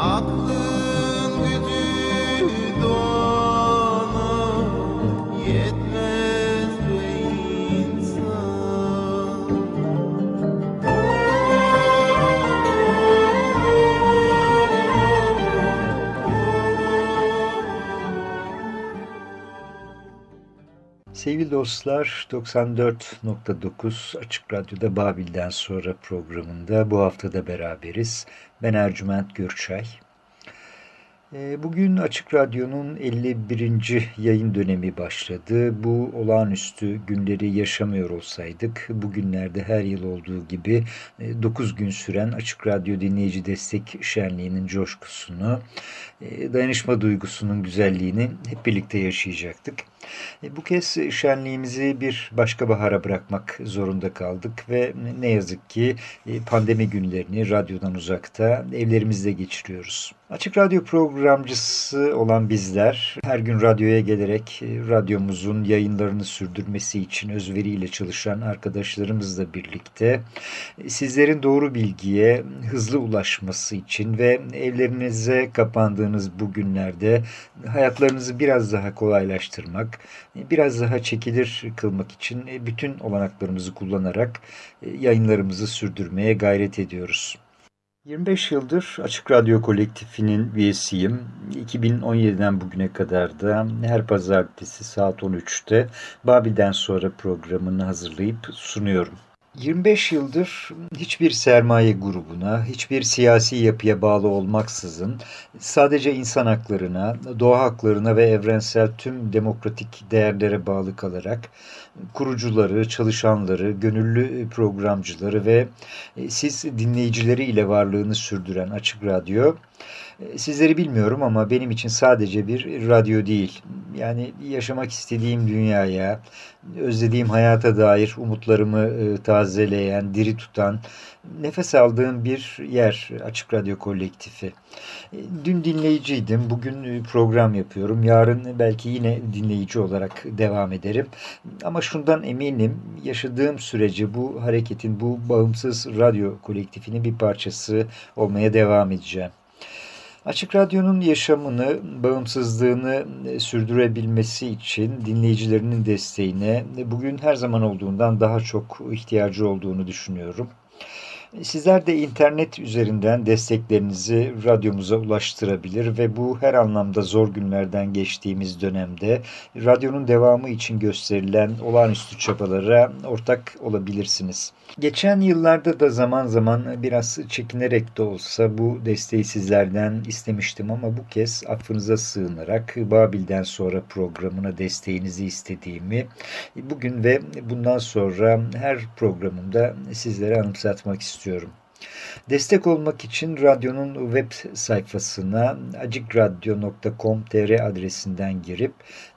up dostlar 94.9 Açık Radyo'da Babil'den sonra programında bu haftada beraberiz. Ben Ercüment Gürçay. Ee, bugün Açık Radyo'nun 51. yayın dönemi başladı. Bu olağanüstü günleri yaşamıyor olsaydık bugünlerde her yıl olduğu gibi 9 e, gün süren Açık Radyo Dinleyici Destek Şenliği'nin coşkusunu, dayanışma duygusunun güzelliğini hep birlikte yaşayacaktık. E, bu kez şenliğimizi bir başka bahara bırakmak zorunda kaldık ve ne yazık ki pandemi günlerini radyodan uzakta evlerimizde geçiriyoruz. Açık Radyo programcısı olan bizler her gün radyoya gelerek e, radyomuzun yayınlarını sürdürmesi için özveriyle çalışan arkadaşlarımızla birlikte e, sizlerin doğru bilgiye hızlı ulaşması için ve evlerinize kapandığınız bu günlerde hayatlarınızı biraz daha kolaylaştırmak, e, biraz daha çekilir kılmak için bütün olanaklarımızı kullanarak yayınlarımızı sürdürmeye gayret ediyoruz. 25 yıldır Açık Radyo Kolektifinin üyesiyim. 2017'den bugüne kadar da her pazartesi saat 13'te Babil'den sonra programını hazırlayıp sunuyorum. 25 yıldır hiçbir sermaye grubuna, hiçbir siyasi yapıya bağlı olmaksızın sadece insan haklarına, doğa haklarına ve evrensel tüm demokratik değerlere bağlı kalarak kurucuları, çalışanları, gönüllü programcıları ve siz dinleyicileri ile varlığını sürdüren Açık Radyo Sizleri bilmiyorum ama benim için sadece bir radyo değil. Yani yaşamak istediğim dünyaya, özlediğim hayata dair umutlarımı e, tazeleyen, diri tutan, nefes aldığım bir yer Açık Radyo Kolektifi. E, dün dinleyiciydim, bugün e, program yapıyorum. Yarın belki yine dinleyici olarak devam ederim. Ama şundan eminim, yaşadığım sürece bu hareketin, bu bağımsız radyo kolektifinin bir parçası olmaya devam edeceğim. Açık Radyo'nun yaşamını, bağımsızlığını e, sürdürebilmesi için dinleyicilerinin desteğine bugün her zaman olduğundan daha çok ihtiyacı olduğunu düşünüyorum. Sizler de internet üzerinden desteklerinizi radyomuza ulaştırabilir ve bu her anlamda zor günlerden geçtiğimiz dönemde radyonun devamı için gösterilen olağanüstü çabalara ortak olabilirsiniz. Geçen yıllarda da zaman zaman biraz çekinerek de olsa bu desteği sizlerden istemiştim ama bu kez affınıza sığınarak Babil'den sonra programına desteğinizi istediğimi bugün ve bundan sonra her programımda sizlere anımsatmak istiyorum. Destek olmak için radyonun web sayfasına acikradyo.com.tr adresinden girip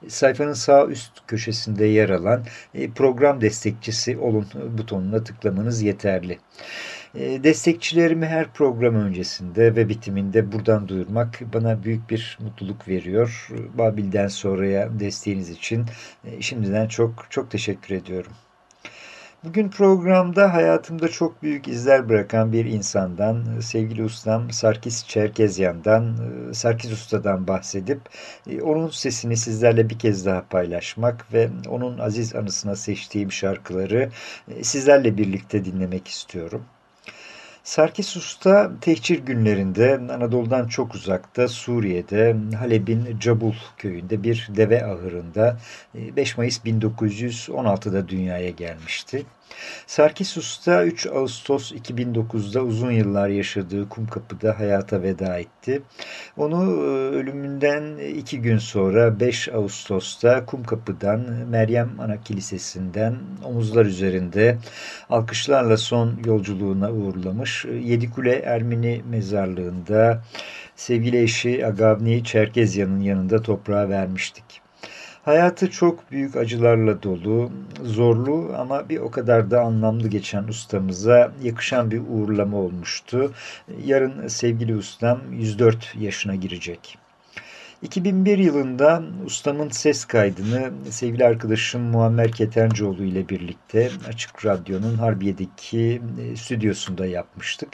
sayfanın sağ üst köşesinde yer alan e, program destekçisi olun butonuna tıklamanız yeterli. E, destekçilerimi her program öncesinde ve bitiminde buradan duyurmak bana büyük bir mutluluk veriyor. Babil'den sonraya desteğiniz için e, şimdiden çok çok teşekkür ediyorum. Bugün programda hayatımda çok büyük izler bırakan bir insandan, sevgili ustam Sarkis Çerkezyan'dan, e, Sarkis Usta'dan bahsedip e, onun sesini sizlerle bir kez daha paylaşmak ve onun aziz anısına seçtiğim şarkıları e, sizlerle birlikte dinlemek istiyorum. Sarkis Usta tehcir günlerinde Anadolu'dan çok uzakta Suriye'de Halep'in Cabul köyünde bir deve ahırında 5 Mayıs 1916'da dünyaya gelmişti. Sarkis Usta 3 Ağustos 2009'da uzun yıllar yaşadığı Kumkapı'da hayata veda etti. Onu e, ölümünden iki gün sonra 5 Ağustos'ta Kumkapı'dan Meryem Ana Kilisesi'nden omuzlar üzerinde alkışlarla son yolculuğuna uğurlamış. Yedikule Ermeni mezarlığında sevgili eşi Agavni Çerkezyan'ın yanında toprağa vermiştik. Hayatı çok büyük acılarla dolu, zorlu ama bir o kadar da anlamlı geçen ustamıza yakışan bir uğurlama olmuştu. Yarın sevgili ustam 104 yaşına girecek. 2001 yılında ustamın ses kaydını sevgili arkadaşım Muammer Ketencoğlu ile birlikte Açık Radyo'nun Harbiye'deki e, stüdyosunda yapmıştık.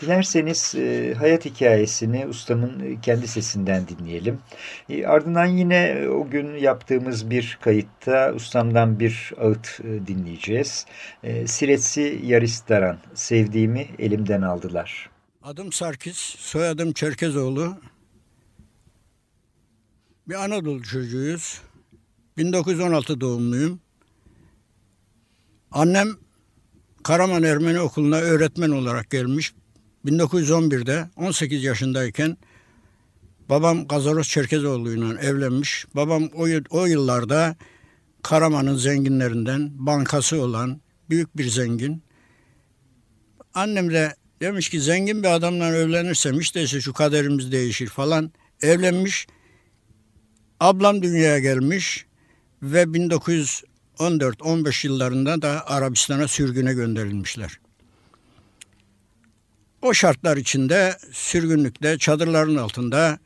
Dilerseniz e, hayat hikayesini ustamın kendi sesinden dinleyelim. E, ardından yine o gün yaptığımız bir kayıtta ustamdan bir ağıt dinleyeceğiz. Siretsi Yaristaran, sevdiğimi elimden aldılar. Adım Sarkis, soyadım Çerkezoğlu. Bir Anadolu çocuğuyuz. 1916 doğumluyum. Annem Karaman Ermeni Okulu'na öğretmen olarak gelmiş. 1911'de 18 yaşındayken babam Gazaros Çerkezoğlu ile evlenmiş. Babam o, o yıllarda Karaman'ın zenginlerinden bankası olan büyük bir zengin. Annem de demiş ki zengin bir adamla evlenirsem işte şu kaderimiz değişir falan. Evlenmiş. Ablam dünyaya gelmiş ve 1914-15 yıllarında da Arabistan'a sürgüne gönderilmişler. O şartlar içinde sürgünlükte çadırların altında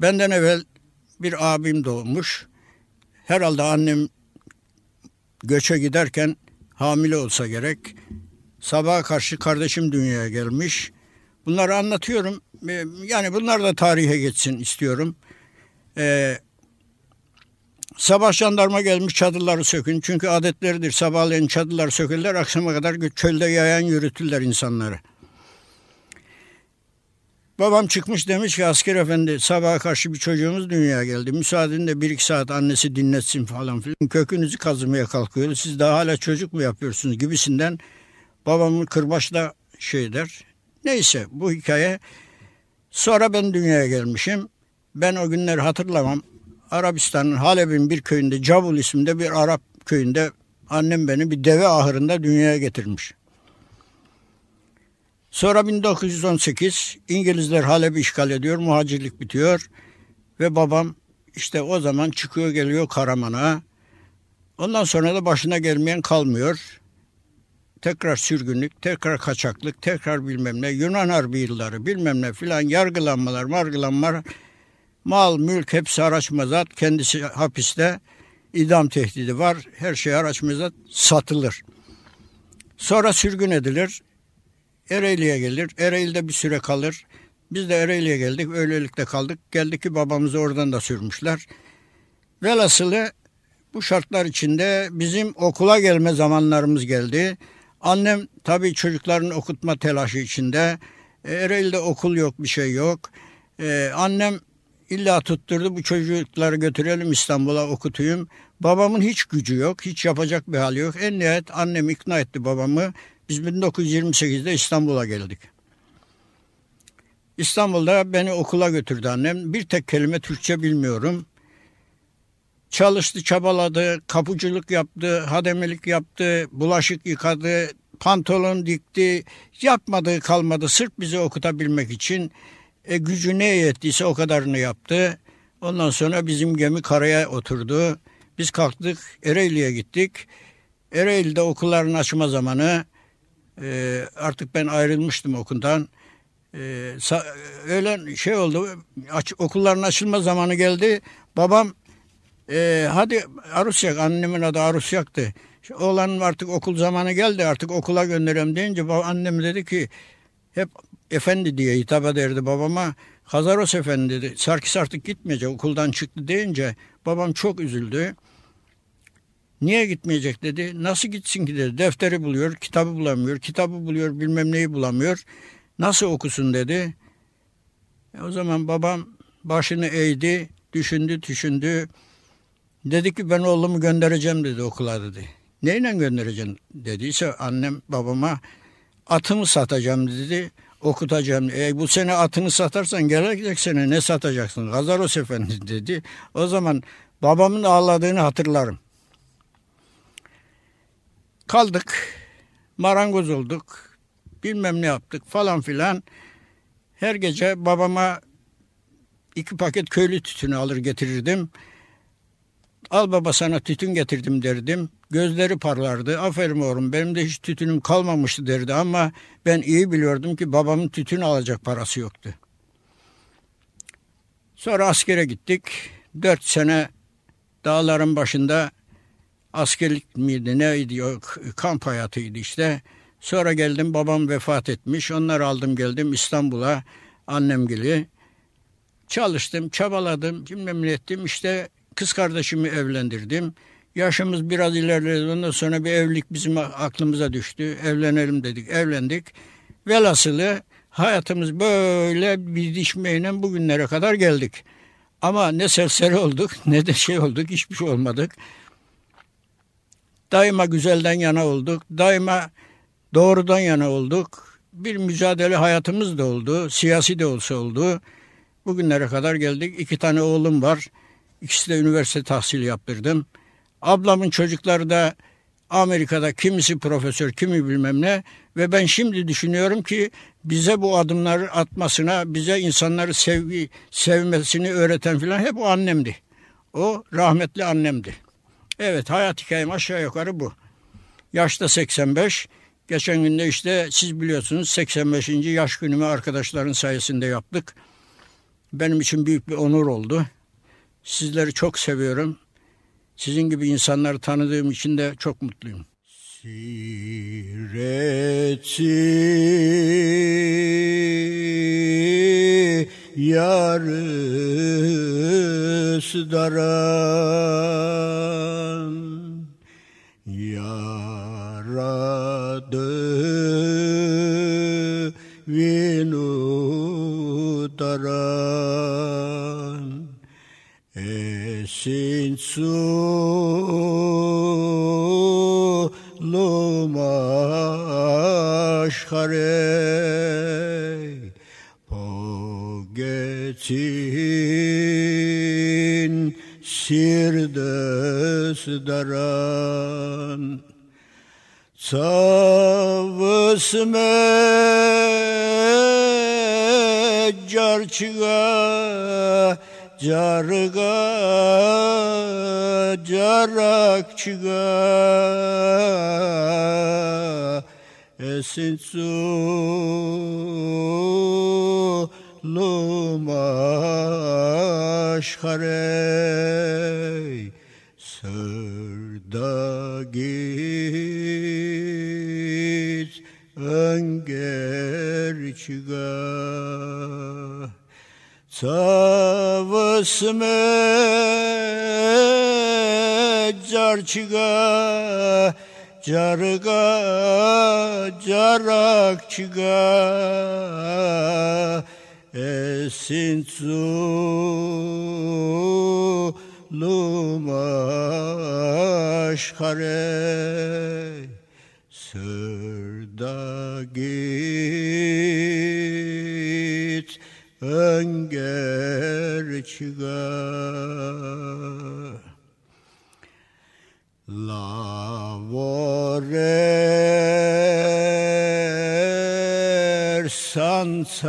benden evvel bir abim doğmuş. Herhalde annem göçe giderken hamile olsa gerek. Sabaha karşı kardeşim dünyaya gelmiş. Bunları anlatıyorum. Ee, yani bunlar da tarihe geçsin istiyorum. Ee, sabah jandarma gelmiş çadırları sökün. Çünkü adetleridir. Sabahleyin çadırlar sökülürler. Akşama kadar çölde yayan yürütürler insanları. Babam çıkmış demiş ki asker efendi sabaha karşı bir çocuğumuz dünyaya geldi. Müsaadenle bir iki saat annesi dinletsin falan filan. Kökünüzü kazımaya kalkıyor. Siz daha hala çocuk mu yapıyorsunuz gibisinden babamın kırbaçla şey der. Neyse bu hikaye. Sonra ben dünyaya gelmişim. Ben o günleri hatırlamam. Arabistan'ın Halep'in bir köyünde Cabul isminde bir Arap köyünde annem beni bir deve ahırında dünyaya getirmiş. Sonra 1918 İngilizler Halep'i işgal ediyor, muhacirlik bitiyor ve babam işte o zaman çıkıyor geliyor Karaman'a. Ondan sonra da başına gelmeyen kalmıyor. Tekrar sürgünlük, tekrar kaçaklık, tekrar bilmem ne, Yunan Harbi yılları bilmem ne filan yargılanmalar, margılanmalar, mal, mülk hepsi araç mezat, kendisi hapiste, idam tehdidi var, her şey araç mezat satılır. Sonra sürgün edilir, Ereğli'ye gelir. Ereğli'de bir süre kalır. Biz de Ereğli'ye geldik. Öylelikle kaldık. Geldik ki babamızı oradan da sürmüşler. Velhasılı bu şartlar içinde bizim okula gelme zamanlarımız geldi. Annem tabii çocukların okutma telaşı içinde. E, Ereğli'de okul yok, bir şey yok. Ee, annem illa tutturdu bu çocukları götürelim İstanbul'a okutayım. Babamın hiç gücü yok, hiç yapacak bir hali yok. En nihayet annem ikna etti babamı. Biz 1928'de İstanbul'a geldik. İstanbul'da beni okula götürdü annem. Bir tek kelime Türkçe bilmiyorum. Çalıştı, çabaladı, kapıcılık yaptı, hademelik yaptı, bulaşık yıkadı, pantolon dikti. Yapmadığı kalmadı sırf bizi okutabilmek için. E, gücü ne yettiyse o kadarını yaptı. Ondan sonra bizim gemi karaya oturdu. Biz kalktık, Ereğli'ye gittik. Ereğli'de okulların açma zamanı e, artık ben ayrılmıştım okuldan. E, öğlen şey oldu, aç, okulların açılma zamanı geldi. Babam e, hadi Arusyak, annemin adı Arusyak'tı. Oğlanın artık okul zamanı geldi artık okula göndereyim deyince annem dedi ki hep efendi diye hitap ederdi babama. Hazaros efendi dedi. Sarkis artık gitmeyecek okuldan çıktı deyince babam çok üzüldü. Niye gitmeyecek dedi. Nasıl gitsin ki dedi. Defteri buluyor, kitabı bulamıyor. Kitabı buluyor, bilmem neyi bulamıyor. Nasıl okusun dedi. E o zaman babam başını eğdi, düşündü, düşündü. Dedi ki ben oğlumu göndereceğim dedi okula dedi. Neyle göndereceğim dediyse annem babama atımı satacağım dedi. Okutacağım. E, bu sene atını satarsan gelecek sene ne satacaksın? Gazaros efendi dedi. O zaman babamın ağladığını hatırlarım. Kaldık. Marangoz olduk. Bilmem ne yaptık falan filan. Her gece babama iki paket köylü tütünü alır getirirdim. Al baba sana tütün getirdim derdim. Gözleri parlardı. Aferin oğlum benim de hiç tütünüm kalmamıştı derdi ama ben iyi biliyordum ki babamın tütün alacak parası yoktu. Sonra askere gittik. Dört sene dağların başında askerlik miydi neydi yok kamp hayatıydı işte. Sonra geldim babam vefat etmiş. Onları aldım geldim İstanbul'a annem gibi. Çalıştım, çabaladım, bilmem ne ettim. İşte kız kardeşimi evlendirdim. Yaşımız biraz ilerledi. Ondan sonra bir evlilik bizim aklımıza düştü. Evlenelim dedik, evlendik. Velhasılı hayatımız böyle bir dişmeyle bugünlere kadar geldik. Ama ne serseri olduk ne de şey olduk hiçbir şey olmadık. Daima güzelden yana olduk. Daima doğrudan yana olduk. Bir mücadele hayatımız da oldu. Siyasi de olsa oldu. Bugünlere kadar geldik. İki tane oğlum var. İkisi de üniversite tahsil yaptırdım. Ablamın çocukları da Amerika'da kimisi profesör, kimi bilmem ne ve ben şimdi düşünüyorum ki bize bu adımları atmasına, bize insanları sevgi, sevmesini öğreten filan hep o annemdi. O rahmetli annemdi. Evet hayat hikayem aşağı yukarı bu. Yaşta 85. Geçen günde işte siz biliyorsunuz 85. yaş günümü arkadaşların sayesinde yaptık. Benim için büyük bir onur oldu. Sizleri çok seviyorum. Sizin gibi insanları tanıdığım için de çok mutluyum. Sireti yarısı daran esin su lumaşhare pogetin sirdes daran. Savısme carçıga carga carakçıga esin su lumaşhare sırda git öngerçiga Savısme carçıga carga carakçıga. Esin su lumaşhare sırda git öngerçiga Lavorer sansan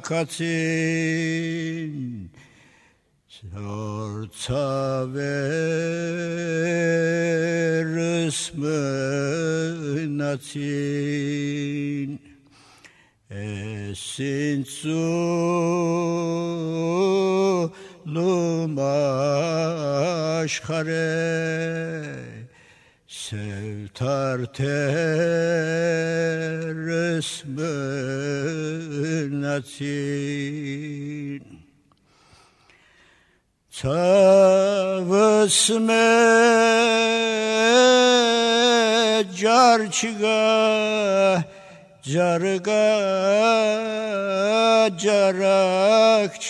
katin. Sorta ver ısmınatin Esin su lumaşhare Sevtar ter ısmınatin Tavısme carçıga carga carakçıga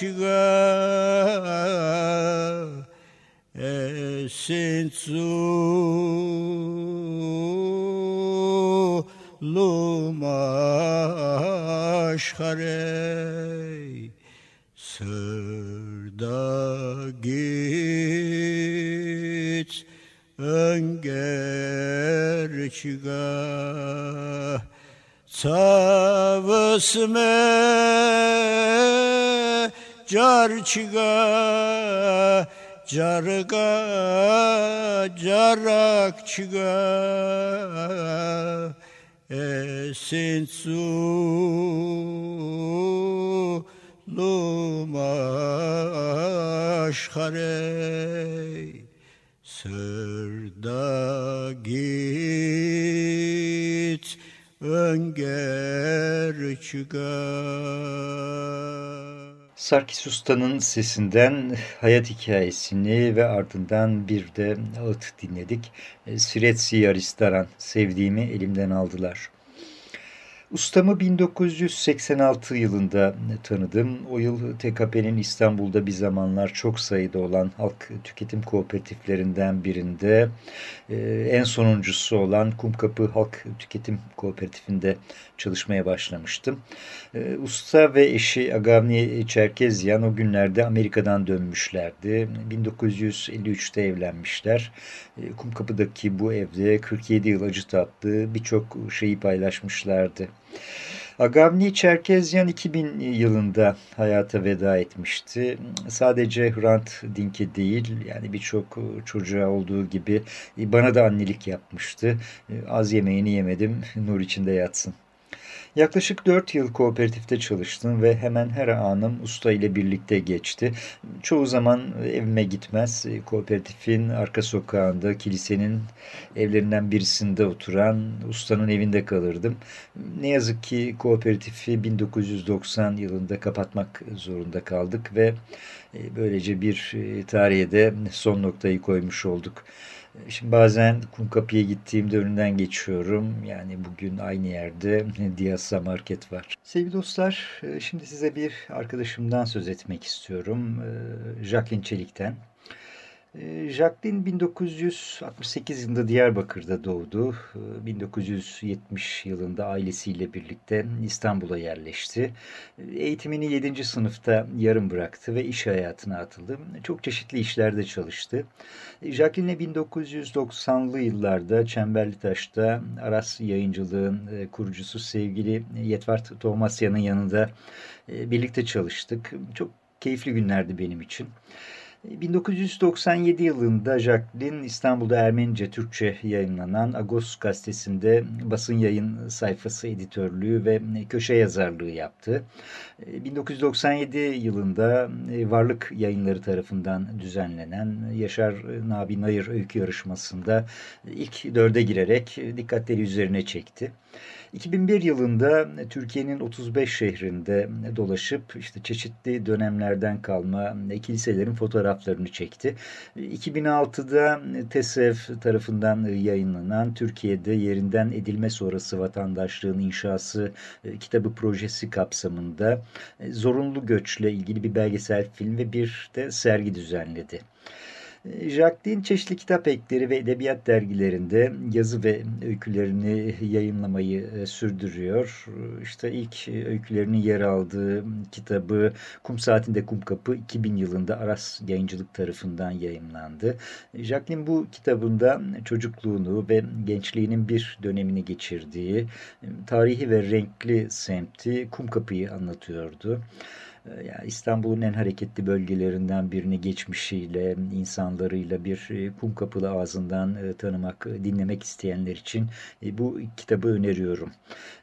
esin su lumaşhare sırda git öngerçiga Savısme carçıga carga carakçıga esin su lumaşhare sırda git öngerçiga Sarkis Usta'nın sesinden hayat hikayesini ve ardından bir de ağıt dinledik. Siretsi Yaristaran, sevdiğimi elimden aldılar. Ustamı 1986 yılında tanıdım. O yıl TKP'nin İstanbul'da bir zamanlar çok sayıda olan halk tüketim kooperatiflerinden birinde e, en sonuncusu olan Kumkapı Halk Tüketim Kooperatifinde çalışmaya başlamıştım. E, usta ve eşi Agavni Çerkezyan o günlerde Amerika'dan dönmüşlerdi. 1953'te evlenmişler. E, Kumkapı'daki bu evde 47 yıl acı tatlı birçok şeyi paylaşmışlardı. Agavni Çerkezyan 2000 yılında hayata veda etmişti. Sadece Hrant Dink'e değil yani birçok çocuğa olduğu gibi bana da annelik yapmıştı. Az yemeğini yemedim nur içinde yatsın. Yaklaşık 4 yıl kooperatifte çalıştım ve hemen her anım usta ile birlikte geçti. Çoğu zaman evime gitmez, kooperatifin arka sokağında, kilisenin evlerinden birisinde oturan ustanın evinde kalırdım. Ne yazık ki kooperatifi 1990 yılında kapatmak zorunda kaldık ve e, böylece bir e, tarihe de son noktayı koymuş olduk. Şimdi bazen Kumkapı'ya gittiğimde önünden geçiyorum. Yani bugün aynı yerde Diyasa Market var. Sevgili dostlar, e, şimdi size bir arkadaşımdan söz etmek istiyorum. E, Jacqueline Çelik'ten. Ee, Jacqueline 1968 yılında Diyarbakır'da doğdu. 1970 ee, yılında ailesiyle birlikte İstanbul'a yerleşti. Ee, eğitimini 7. sınıfta yarım bıraktı ve iş hayatına atıldı. Çok çeşitli işlerde çalıştı. Jacqueline 1990'lı yıllarda Çemberlitaş'ta Aras Yayıncılığın e, kurucusu sevgili Yetvart Tomasyan'ın yanında e, birlikte çalıştık. Çok keyifli günlerdi benim için. 1997 yılında Jacqueline İstanbul'da Ermenice Türkçe yayınlanan Agos gazetesinde basın yayın sayfası editörlüğü ve köşe yazarlığı yaptı. 1997 yılında Varlık Yayınları tarafından düzenlenen Yaşar Nabi Nayır öykü yarışmasında ilk dörde girerek dikkatleri üzerine çekti. 2001 yılında Türkiye'nin 35 şehrinde dolaşıp işte çeşitli dönemlerden kalma kiliselerin fotoğraflarını çekti. 2006'da TESEV tarafından yayınlanan Türkiye'de yerinden edilme sonrası vatandaşlığın inşası e, kitabı projesi kapsamında e, zorunlu göçle ilgili bir belgesel film ve bir de sergi düzenledi. Jacqueline çeşitli kitap ekleri ve edebiyat dergilerinde yazı ve öykülerini yayınlamayı e, sürdürüyor. İşte ilk öykülerinin yer aldığı kitabı Kum Saatinde Kum Kapı 2000 yılında Aras Yayıncılık tarafından yayınlandı. Jacqueline bu kitabında çocukluğunu ve gençliğinin bir dönemini geçirdiği tarihi ve renkli semti Kum Kapı'yı anlatıyordu. Ee, yani İstanbul'un en hareketli bölgelerinden birini geçmişiyle, insanlarıyla bir e, kum kapılı ağzından e, tanımak, e, dinlemek isteyenler için bu kitabı öneriyorum.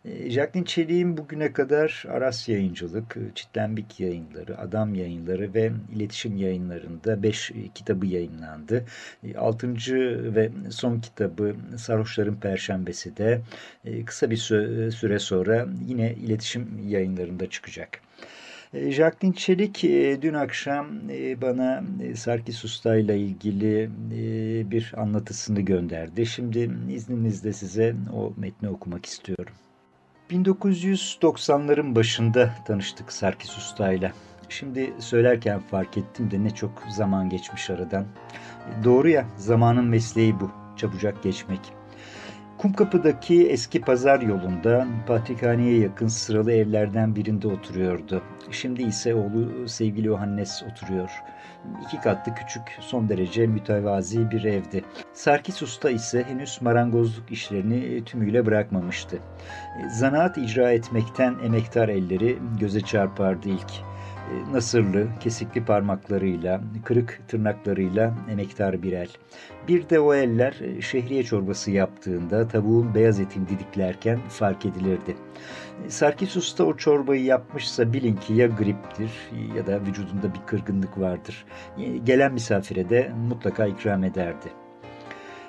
Jacqueline Çelik'in bugüne kadar Aras Yayıncılık, Çitlenbik Yayınları, Adam Yayınları ve İletişim Yayınlarında 5 kitabı yayınlandı. 6. ve son kitabı Sarhoşların Perşembesi de kısa bir süre sonra yine iletişim yayınlarında çıkacak. E, Jacqueline Çelik e, dün akşam e, bana Sarkis Usta ile ilgili bir anlatısını gönderdi. Şimdi izninizle size o metni okumak istiyorum. 1990'ların başında tanıştık Sarkis Usta ile. Şimdi söylerken fark ettim de ne çok zaman geçmiş aradan. Doğru ya zamanın mesleği bu. Çabucak geçmek. Kumkapı'daki eski pazar yolunda Patrikhane'ye yakın sıralı evlerden birinde oturuyordu. Şimdi ise oğlu sevgili Yohannes oturuyor. İki katlı küçük son derece mütevazi bir evdi. Sarkis Usta ise henüz marangozluk işlerini tümüyle bırakmamıştı. Zanaat icra etmekten emektar elleri göze çarpardı ilk. E, nasırlı, kesikli parmaklarıyla, kırık tırnaklarıyla emektar bir el. Bir de o eller e, şehriye çorbası yaptığında tavuğun beyaz etini didiklerken fark edilirdi. E, Sarkis Usta o çorbayı yapmışsa bilin ki ya griptir ya da vücudunda bir kırgınlık vardır. Gelen misafire de mutlaka ikram ederdi.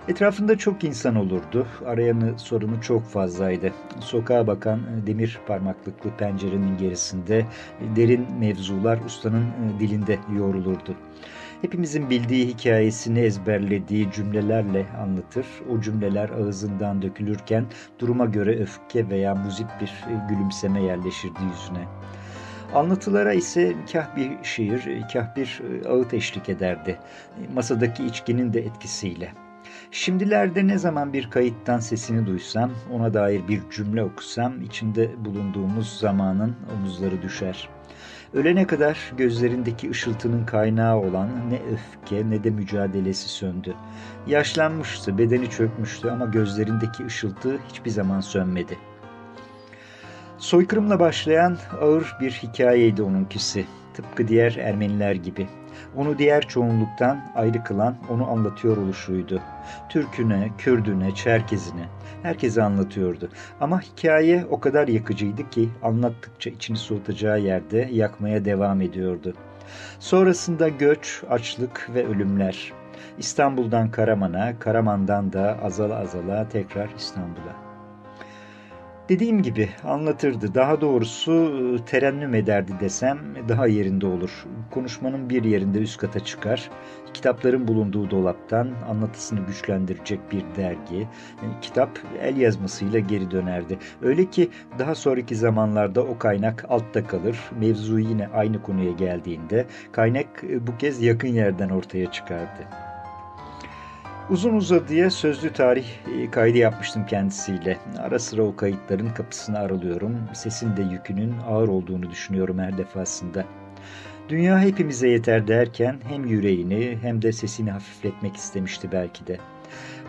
Etrafında çok insan olurdu. Arayanı sorunu çok fazlaydı. Sokağa bakan e, demir parmaklıklı pencerenin gerisinde e, derin mevzular ustanın e, dilinde yoğrulurdu. Hepimizin bildiği hikayesini ezberlediği cümlelerle anlatır. O cümleler ağzından dökülürken duruma göre öfke veya muzip bir gülümseme yerleşirdi yüzüne. Anlatılara ise kah bir şiir, kah bir ağıt eşlik ederdi. Masadaki içkinin de etkisiyle. Şimdilerde ne zaman bir kayıttan sesini duysam, ona dair bir cümle okusam, içinde bulunduğumuz zamanın omuzları düşer. Ölene kadar gözlerindeki ışıltının kaynağı olan ne öfke ne de mücadelesi söndü. Yaşlanmıştı, bedeni çökmüştü ama gözlerindeki ışıltı hiçbir zaman sönmedi. Soykırımla başlayan ağır bir hikayeydi onunkisi. Tıpkı diğer Ermeniler gibi. Onu diğer çoğunluktan ayrı kılan onu anlatıyor oluşuydu. Türküne, Kürdüne, Çerkezine herkese anlatıyordu. Ama hikaye o kadar yakıcıydı ki anlattıkça içini soğutacağı yerde yakmaya devam ediyordu. Sonrasında göç, açlık ve ölümler. İstanbul'dan Karaman'a, Karaman'dan da azala azala tekrar İstanbul'a. Dediğim gibi anlatırdı. Daha doğrusu e, terennüm ederdi desem daha yerinde olur. Konuşmanın bir yerinde üst kata çıkar. Kitapların bulunduğu dolaptan anlatısını güçlendirecek bir dergi, e, kitap el yazmasıyla geri dönerdi. Öyle ki daha sonraki zamanlarda o kaynak altta kalır. Mevzu yine aynı konuya geldiğinde kaynak e, bu kez yakın yerden ortaya çıkardı. Uzun uzadıya sözlü tarih e, kaydı yapmıştım kendisiyle. Ara sıra o kayıtların kapısını aralıyorum. Sesin de yükünün ağır olduğunu düşünüyorum her defasında. Dünya hepimize yeter derken hem yüreğini hem de sesini hafifletmek istemişti belki de.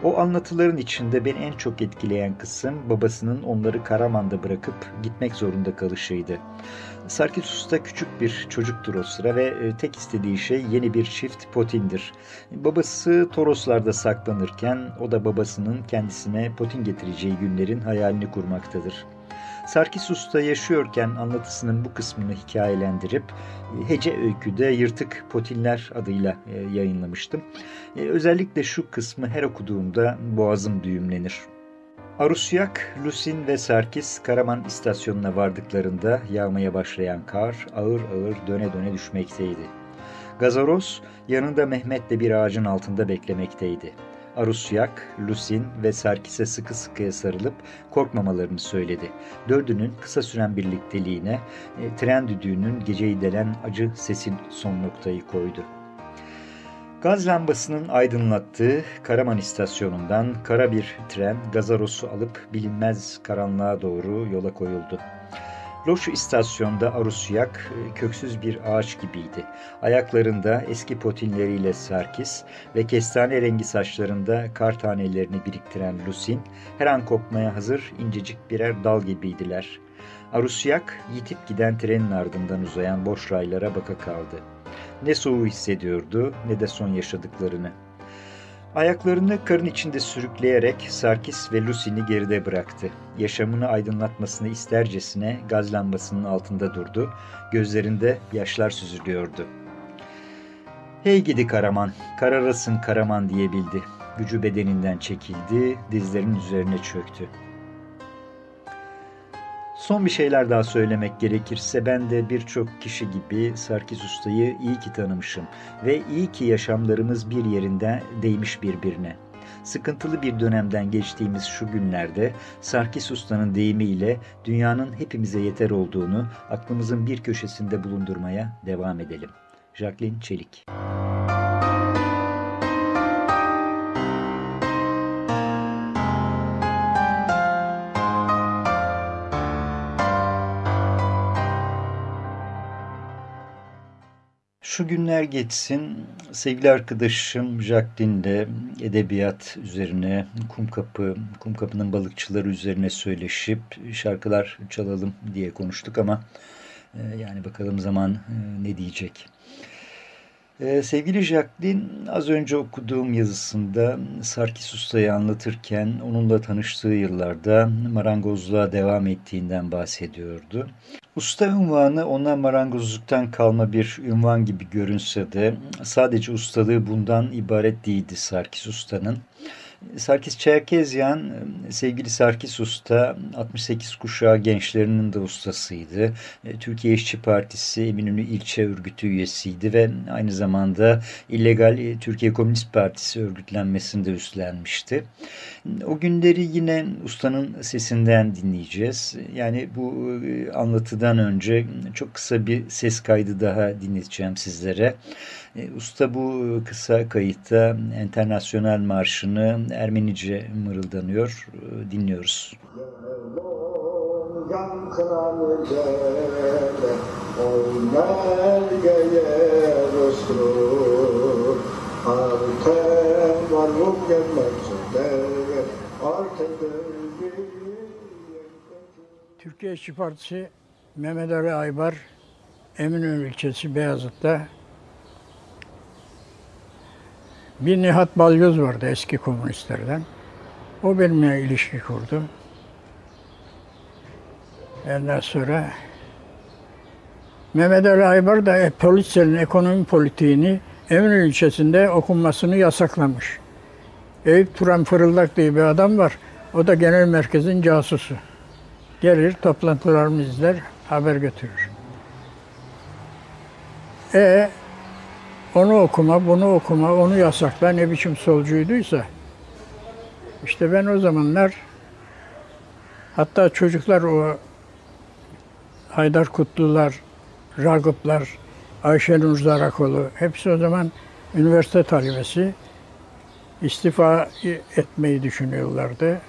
O anlatıların içinde beni en çok etkileyen kısım babasının onları Karaman'da bırakıp gitmek zorunda kalışıydı. Sarkis da küçük bir çocuktur o sıra ve e, tek istediği şey yeni bir çift potindir. Babası Toroslarda saklanırken o da babasının kendisine potin getireceği günlerin hayalini kurmaktadır. Sarkis Usta yaşıyorken anlatısının bu kısmını hikayelendirip e, Hece Öykü'de Yırtık Potinler adıyla e, yayınlamıştım. Özellikle şu kısmı her okuduğumda boğazım düğümlenir. Arusyak, Lusin ve Sarkis Karaman istasyonuna vardıklarında yağmaya başlayan kar ağır ağır döne döne düşmekteydi. Gazaros yanında Mehmet'le bir ağacın altında beklemekteydi. Arusyak, Lusin ve Sarkis'e sıkı sıkıya sarılıp korkmamalarını söyledi. Dördünün kısa süren birlikteliğine e, tren düdüğünün geceyi delen acı sesin son noktayı koydu. Gaz lambasının aydınlattığı Karaman istasyonundan kara bir tren Gazaros'u alıp bilinmez karanlığa doğru yola koyuldu. Loş istasyonda Arusyak e, köksüz bir ağaç gibiydi. Ayaklarında eski potinleriyle Sarkis ve kestane rengi saçlarında kar tanelerini biriktiren Lusin her an kopmaya hazır incecik birer dal gibiydiler. Arusyak yitip giden trenin ardından uzayan boş raylara baka kaldı. Ne soğuğu hissediyordu ne de son yaşadıklarını. Ayaklarını karın içinde sürükleyerek Sarkis ve Lucy'ni geride bıraktı. Yaşamını aydınlatmasını istercesine gaz lambasının altında durdu. Gözlerinde yaşlar süzülüyordu. Hey gidi Karaman, kararasın Karaman diyebildi. Gücü bedeninden çekildi, dizlerinin üzerine çöktü. Son bir şeyler daha söylemek gerekirse ben de birçok kişi gibi Sarkis Usta'yı iyi ki tanımışım ve iyi ki yaşamlarımız bir yerinde değmiş birbirine. Sıkıntılı bir dönemden geçtiğimiz şu günlerde Sarkis Usta'nın deyimiyle dünyanın hepimize yeter olduğunu aklımızın bir köşesinde bulundurmaya devam edelim. Jacqueline Çelik Şu günler geçsin. Sevgili arkadaşım Jacqueline de edebiyat üzerine, Kumkapı, Kumkapı'nın balıkçıları üzerine söyleşip şarkılar çalalım diye konuştuk ama e, yani bakalım zaman e, ne diyecek. Ee, sevgili Jacqueline az önce okuduğum yazısında Sarkis Usta'yı anlatırken onunla tanıştığı yıllarda marangozluğa devam ettiğinden bahsediyordu. Usta ünvanı ona marangozluktan kalma bir ünvan gibi görünse de sadece ustalığı bundan ibaret değildi Sarkis Usta'nın. Sarkis Çerkezyan, sevgili Sarkis Usta, 68 kuşağı gençlerinin de ustasıydı. E, Türkiye İşçi Partisi Eminönü İlçe Örgütü üyesiydi ve aynı zamanda illegal e, Türkiye Komünist Partisi örgütlenmesinde üstlenmişti. O günleri yine ustanın sesinden dinleyeceğiz. Yani bu e, anlatıdan önce çok kısa bir ses kaydı daha dinleteceğim sizlere. E, usta bu kısa kayıtta Enternasyonel Marşı'nı Ermenice mırıldanıyor. E, dinliyoruz. Türkiye İşçi Partisi Mehmet Ali Aybar Eminönü ilçesi Beyazıt'ta bir Nihat Balyoz vardı eski komünistlerden. O benimle ilişki kurdu. Ondan sonra Mehmet Ali Aybar da e, polislerin ekonomi politiğini Eminönü ilçesinde okunmasını yasaklamış. Eyüp Turan Fırıldak diye bir adam var. O da genel merkezin casusu. Gelir toplantılarımı izler, haber götürür. E onu okuma, bunu okuma, onu yasakla ne biçim solcuyduysa. İşte ben o zamanlar hatta çocuklar o Haydar Kutlular, Ragıplar, Ayşenur Zarakoğlu hepsi o zaman üniversite talebesi istifa etmeyi düşünüyorlardı.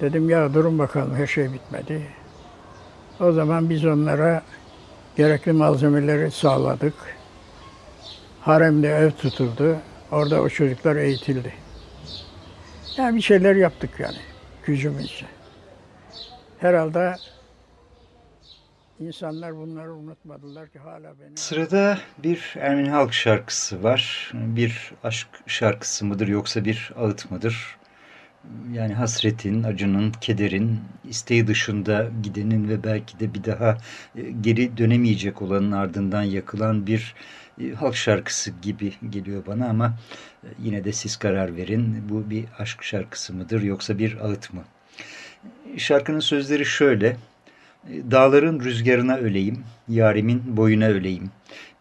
Dedim ya durun bakalım her şey bitmedi. O zaman biz onlara gerekli malzemeleri sağladık. Haremde ev tutuldu. Orada o çocuklar eğitildi. Yani bir şeyler yaptık yani gücümüzce. Herhalde insanlar bunları unutmadılar ki hala beni... Sırada bir Ermeni halk şarkısı var. Bir aşk şarkısı mıdır yoksa bir ağıt mıdır? Yani hasretin, acının, kederin, isteği dışında gidenin ve belki de bir daha e, geri dönemeyecek olanın ardından yakılan bir halk şarkısı gibi geliyor bana ama e, yine de siz karar verin. Bu bir aşk şarkısı mıdır yoksa bir ağıt mı? Şarkının sözleri şöyle. Dağların rüzgarına öleyim, yarimin boyuna öleyim.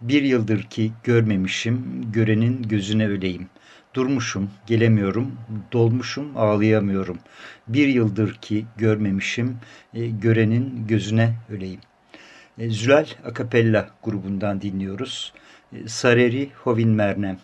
Bir yıldır ki görmemişim, görenin gözüne öleyim. Durmuşum, gelemiyorum, dolmuşum, ağlayamıyorum. Bir yıldır ki görmemişim, e, görenin gözüne öleyim. E, Zülal Akapella grubundan dinliyoruz. Sareri Hovin Mernem.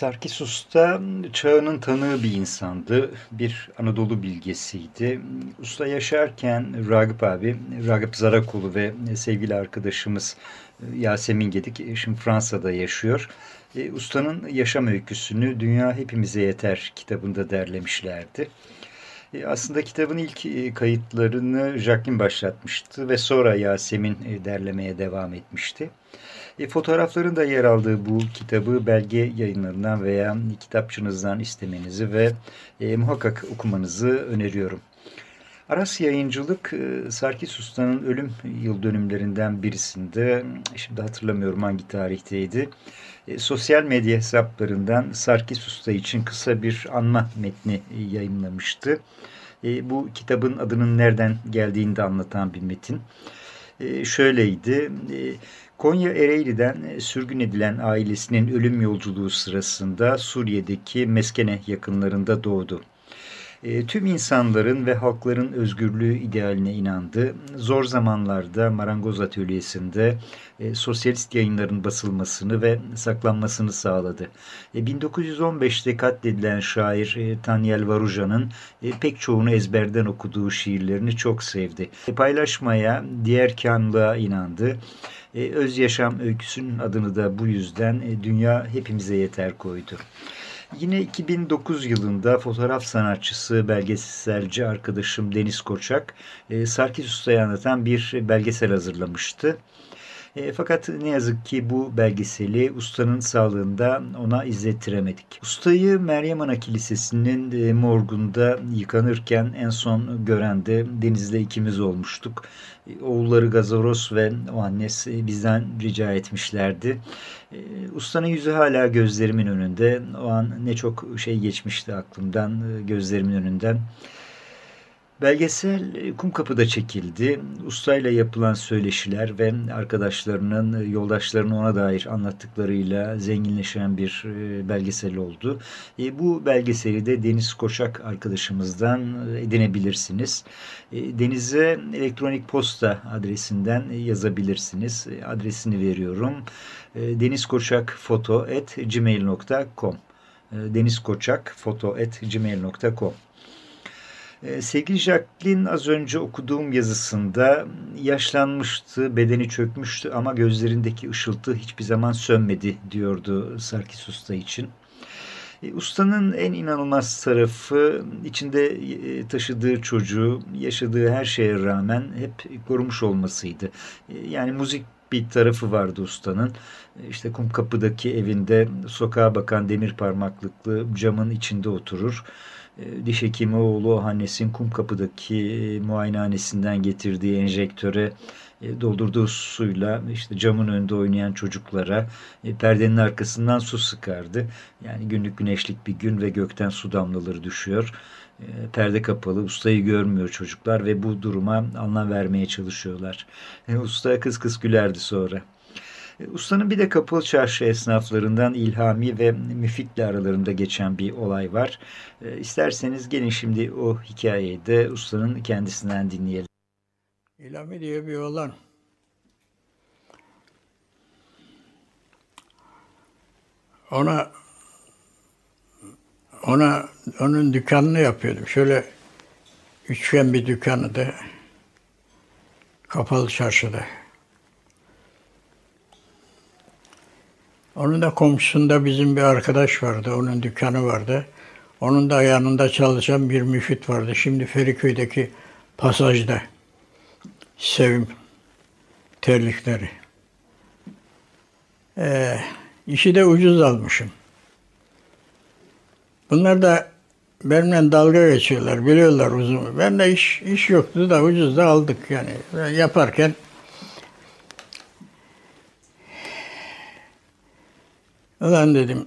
Sarkis Usta çağının tanığı bir insandı. Bir Anadolu bilgesiydi. Usta yaşarken Ragıp abi, Ragıp Zarakulu ve sevgili arkadaşımız Yasemin Gedik şimdi Fransa'da yaşıyor. E, ustanın yaşam öyküsünü Dünya Hepimize Yeter kitabında derlemişlerdi. E, aslında kitabın ilk e, kayıtlarını Jacqueline başlatmıştı ve sonra Yasemin derlemeye devam etmişti. E, fotoğrafların da yer aldığı bu kitabı belge yayınlarından veya kitapçınızdan istemenizi ve e, muhakkak okumanızı öneriyorum. Aras Yayıncılık e, Sarkis Usta'nın ölüm yıl dönümlerinden birisinde, şimdi hatırlamıyorum hangi tarihteydi, e, sosyal medya hesaplarından Sarkis Usta için kısa bir anma metni yayınlamıştı. E, bu kitabın adının nereden geldiğini de anlatan bir metin. Şöyleydi, Konya Ereğli'den sürgün edilen ailesinin ölüm yolculuğu sırasında Suriye'deki Meskene yakınlarında doğdu. E, tüm insanların ve halkların özgürlüğü idealine inandı. Zor zamanlarda marangoz atölyesinde e, sosyalist yayınların basılmasını ve saklanmasını sağladı. E, 1915'te katledilen şair e, Tanyel Varuja'nın e, pek çoğunu ezberden okuduğu şiirlerini çok sevdi. E, paylaşmaya, diğer kanlığa inandı. Öz yaşam öyküsünün adını da bu yüzden Dünya Hepimize Yeter koydu. Yine 2009 yılında fotoğraf sanatçısı, belgeselci arkadaşım Deniz Koçak, e, Sarkis Usta'yı anlatan bir belgesel hazırlamıştı. E, fakat ne yazık ki bu belgeseli ustanın sağlığında ona izlettiremedik. Ustayı Meryem Ana Kilisesi'nin e, morgunda yıkanırken en son gören de Deniz'le ikimiz olmuştuk. Oğulları Gazaros ve annesi bizden rica etmişlerdi. E, ustanın yüzü hala gözlerimin önünde. O an ne çok şey geçmişti aklımdan, e, gözlerimin önünden. Belgesel e, Kumkapı'da çekildi. Ustayla yapılan söyleşiler ve arkadaşlarının, e, yoldaşlarının ona dair anlattıklarıyla zenginleşen bir e, belgesel oldu. Bu belgeseli de Deniz Koçak arkadaşımızdan edinebilirsiniz. Deniz'e elektronik posta adresinden yazabilirsiniz. Adresini veriyorum. denizkoçakfoto.gmail.com denizkoçakfoto.gmail.com sevgili Jacqueline az önce okuduğum yazısında yaşlanmıştı, bedeni çökmüştü ama gözlerindeki ışıltı hiçbir zaman sönmedi diyordu Sarkis Usta için. E, ustanın en inanılmaz tarafı içinde e, taşıdığı çocuğu, yaşadığı her şeye rağmen hep korumuş olmasıydı. E, yani müzik bir tarafı vardı ustanın. İşte Kumkapı'daki evinde sokağa bakan demir parmaklıklı camın içinde oturur. Diş hekimi oğlu Hannes'in Kumkapı'daki muayenehanesinden getirdiği enjektöre e, doldurduğu suyla işte camın önünde oynayan çocuklara e, perdenin arkasından su sıkardı. Yani günlük güneşlik bir gün ve gökten su damlaları düşüyor. E, perde kapalı, ustayı görmüyor çocuklar ve bu duruma anlam vermeye çalışıyorlar. Usta kız kız gülerdi sonra. Ustanın bir de kapalı çarşı esnaflarından İlhami ve Müfit'le aralarında geçen bir olay var. İsterseniz gelin şimdi o hikayeyi de ustanın kendisinden dinleyelim. İlhami diye bir oğlan. Ona ona onun dükkanını yapıyordum. Şöyle üçgen bir dükkanı da kapalı çarşıda. Onun da komşusunda bizim bir arkadaş vardı. Onun dükkanı vardı. Onun da yanında çalışan bir müfit vardı. Şimdi Feriköy'deki pasajda. Sevim terlikleri. Ee, işi de ucuz almışım. Bunlar da benimle dalga geçiyorlar, biliyorlar uzun. Ben de iş, iş yoktu da ucuz da aldık yani. Ben yaparken Ulan dedim,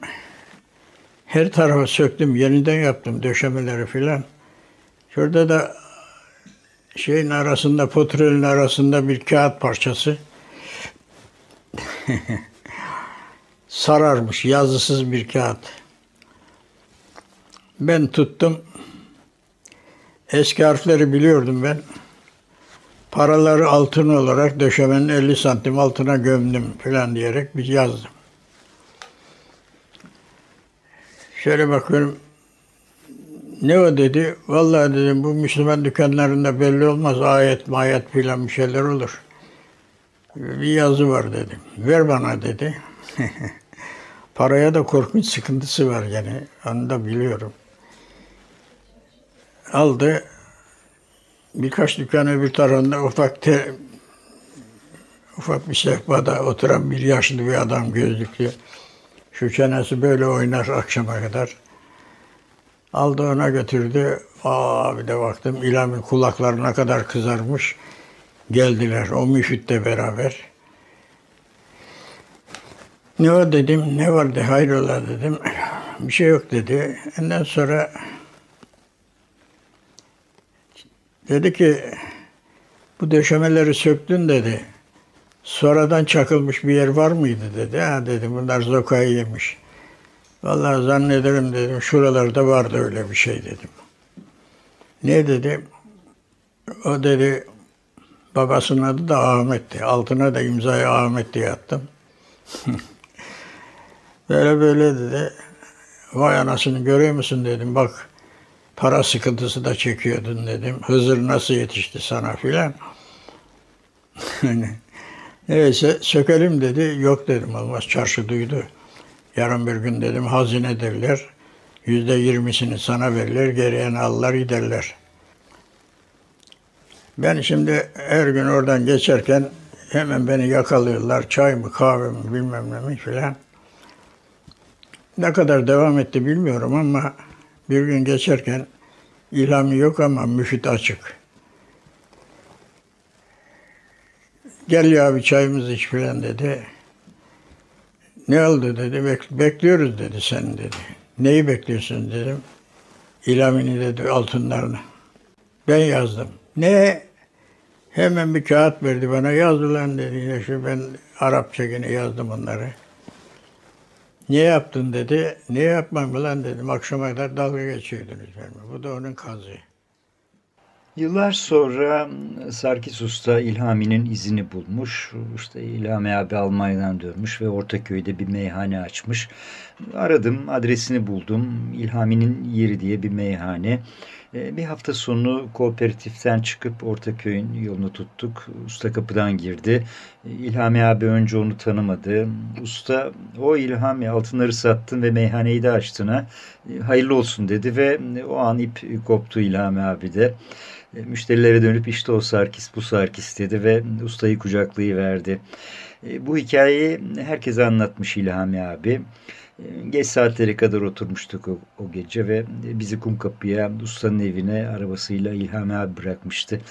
her tarafa söktüm, yeniden yaptım döşemeleri filan. Şurada da şeyin arasında, potrolün arasında bir kağıt parçası. Sararmış, yazısız bir kağıt. Ben tuttum. Eski harfleri biliyordum ben. Paraları altın olarak döşemenin 50 santim altına gömdüm falan diyerek bir yazdım. Şöyle bakıyorum ne o dedi? Vallahi dedim bu Müslüman dükkanlarında belli olmaz. Ayet mayet filan bir şeyler olur. Bir yazı var dedim. Ver bana dedi. Paraya da korkunç sıkıntısı var yani. Onu da biliyorum. Aldı. Birkaç dükkan öbür tarafında ufak te, ufak bir sehpada oturan bir yaşlı bir adam gözlüklü. Şu çenesi böyle oynar akşama kadar. Aldı ona götürdü. Aa bir de baktım İlham'ın kulaklarına kadar kızarmış. Geldiler o müfitle beraber. Ne var dedim, ne var de hayrola dedim. Bir şey yok dedi. Ondan sonra dedi ki bu döşemeleri söktün dedi. Sonradan çakılmış bir yer var mıydı dedi. Ha dedim bunlar zokayı yemiş. Vallahi zannederim dedim şuralarda vardı öyle bir şey dedim. Ne dedi? O dedi babasının adı da Ahmet'ti. Altına da imzayı Ahmet diye attım. böyle böyle dedi. Vay anasını görüyor musun dedim. Bak para sıkıntısı da çekiyordun dedim. Hızır nasıl yetişti sana filan. Neyse sökelim dedi. Yok dedim olmaz çarşı duydu. Yarın bir gün dedim hazine derler. Yüzde yirmisini sana verirler, geriye alırlar giderler. Ben şimdi her gün oradan geçerken hemen beni yakalıyorlar. Çay mı, kahve mi, bilmem ne mi filan. Ne kadar devam etti bilmiyorum ama bir gün geçerken ilhamı yok ama müfit açık. Gel ya bir çayımız iç filan dedi. Ne oldu dedi. Bek bekliyoruz dedi sen dedi. Neyi bekliyorsun dedim. İlamini dedi altınlarını. Ben yazdım. Ne? Hemen bir kağıt verdi bana. Yaz ulan dedi. Ya şu ben Arapça yine yazdım onları. Niye yaptın dedi. Niye yapmam ulan dedim. Akşama kadar dalga geçiyordunuz benimle. Bu da onun kazı. Yıllar sonra Sarkis Usta İlhami'nin izini bulmuş. İşte İlhami abi Almanya'dan dönmüş ve Ortaköy'de bir meyhane açmış. Aradım, adresini buldum. İlhami'nin yeri diye bir meyhane. Ee, bir hafta sonu kooperatiften çıkıp Ortaköy'ün yolunu tuttuk. Usta kapıdan girdi. İlhami abi önce onu tanımadı. Usta o İlhami altınları sattın ve meyhaneyi de açtın ha. Hayırlı olsun dedi ve o an ip koptu İlhami abi de. E, müşterilere dönüp işte o Sarkis bu Sarkis dedi ve ustayı kucaklayıverdi. E, bu hikayeyi herkese anlatmış İlhami abi. E, geç saatlere kadar oturmuştuk o, o gece ve bizi Kumkapı'ya ustanın evine arabasıyla İlhami abi bırakmıştı.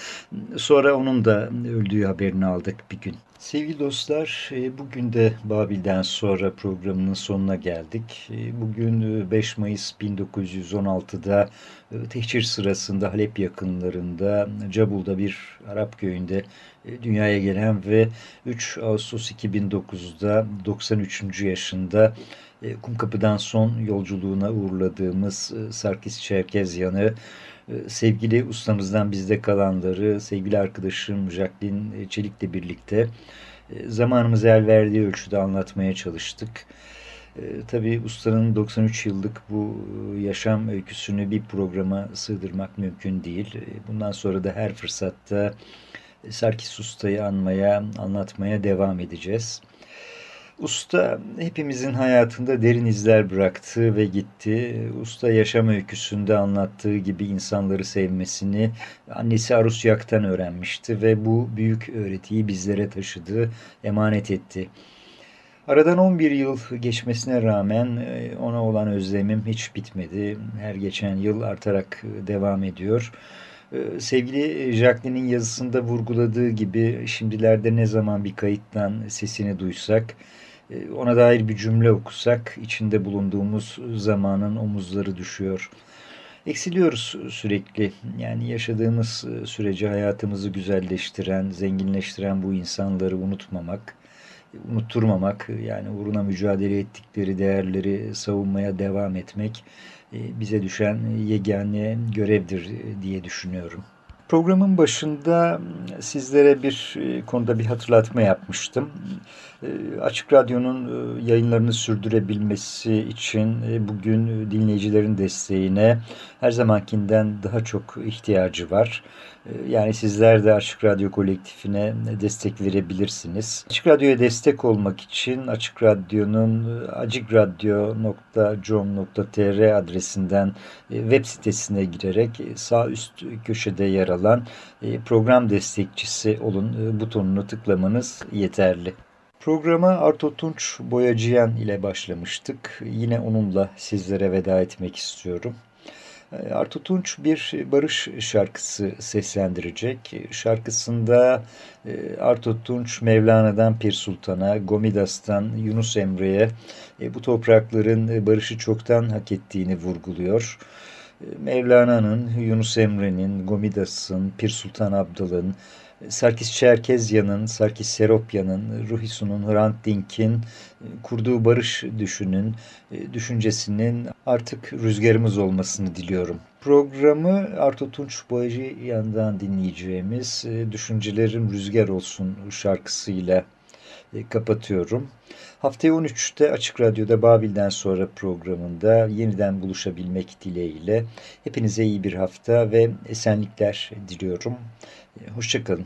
Sonra onun da öldüğü haberini aldık bir gün. Sevgili dostlar, e, bugün de Babil'den sonra programının sonuna geldik. E, bugün 5 Mayıs 1916'da tehcir sırasında Halep yakınlarında Cabul'da bir Arap köyünde dünyaya gelen ve 3 Ağustos 2009'da 93. yaşında e, Kumkapı'dan son yolculuğuna uğurladığımız e, Sarkis Çerkezyan'ı, e, sevgili ustamızdan bizde kalanları, sevgili arkadaşım Jacqueline Çelik'le birlikte zamanımız el verdiği ölçüde anlatmaya çalıştık. Tabii ustanın 93 yıllık bu yaşam öyküsünü bir programa sığdırmak mümkün değil. Bundan sonra da her fırsatta Sarkis Usta'yı anmaya, anlatmaya devam edeceğiz. Usta hepimizin hayatında derin izler bıraktı ve gitti. Usta yaşam öyküsünde anlattığı gibi insanları sevmesini annesi Arusyak'tan öğrenmişti ve bu büyük öğretiyi bizlere taşıdı, emanet etti. Aradan 11 yıl geçmesine rağmen e, ona olan özlemim hiç bitmedi. Her geçen yıl artarak devam ediyor. E, sevgili Jacqueline'in yazısında vurguladığı gibi şimdilerde ne zaman bir kayıttan sesini duysak ona dair bir cümle okusak içinde bulunduğumuz zamanın omuzları düşüyor. Eksiliyoruz sürekli. Yani yaşadığımız e, sürece hayatımızı güzelleştiren, zenginleştiren bu insanları unutmamak, unutturmamak, yani uğruna mücadele ettikleri değerleri savunmaya devam etmek e, bize düşen yegane görevdir e, diye düşünüyorum. Programın başında sizlere bir konuda bir hatırlatma yapmıştım. Ee, Açık Radyo'nun e, yayınlarını sürdürebilmesi için e, bugün dinleyicilerin desteğine her zamankinden daha çok ihtiyacı var. Yani sizler de Açık Radyo kolektifine destek verebilirsiniz. Açık Radyo'ya destek olmak için Açık Radyo'nun e, acikradyo.com.tr adresinden web sitesine girerek sağ üst köşede yer alan program destekçisi olun butonunu tıklamanız yeterli. Programa Arto Tunç Boyacıyan ile başlamıştık. Yine onunla sizlere veda etmek istiyorum. Ee, Arto Tunç bir barış şarkısı seslendirecek. Şarkısında e, Arto Tunç Mevlana'dan Pir Sultan'a, Gomidas'tan Yunus Emre'ye e, bu toprakların barışı çoktan hak ettiğini vurguluyor. E, Mevlana'nın, Yunus Emre'nin, Gomidas'ın, Pir Sultan Abdal'ın, Sarkis Çerkezya'nın, Sarkis Seropya'nın, Ruhisu'nun, Hrant Dink'in e, kurduğu barış düşünün, e, düşüncesinin artık rüzgarımız olmasını diliyorum. Programı Arto Tunç Boyacı yandan dinleyeceğimiz e, Düşüncelerin Rüzgar Olsun şarkısıyla kapatıyorum. Haftaya 13'te Açık Radyo'da Babil'den sonra programında yeniden buluşabilmek dileğiyle hepinize iyi bir hafta ve esenlikler diliyorum. Hoşçakalın.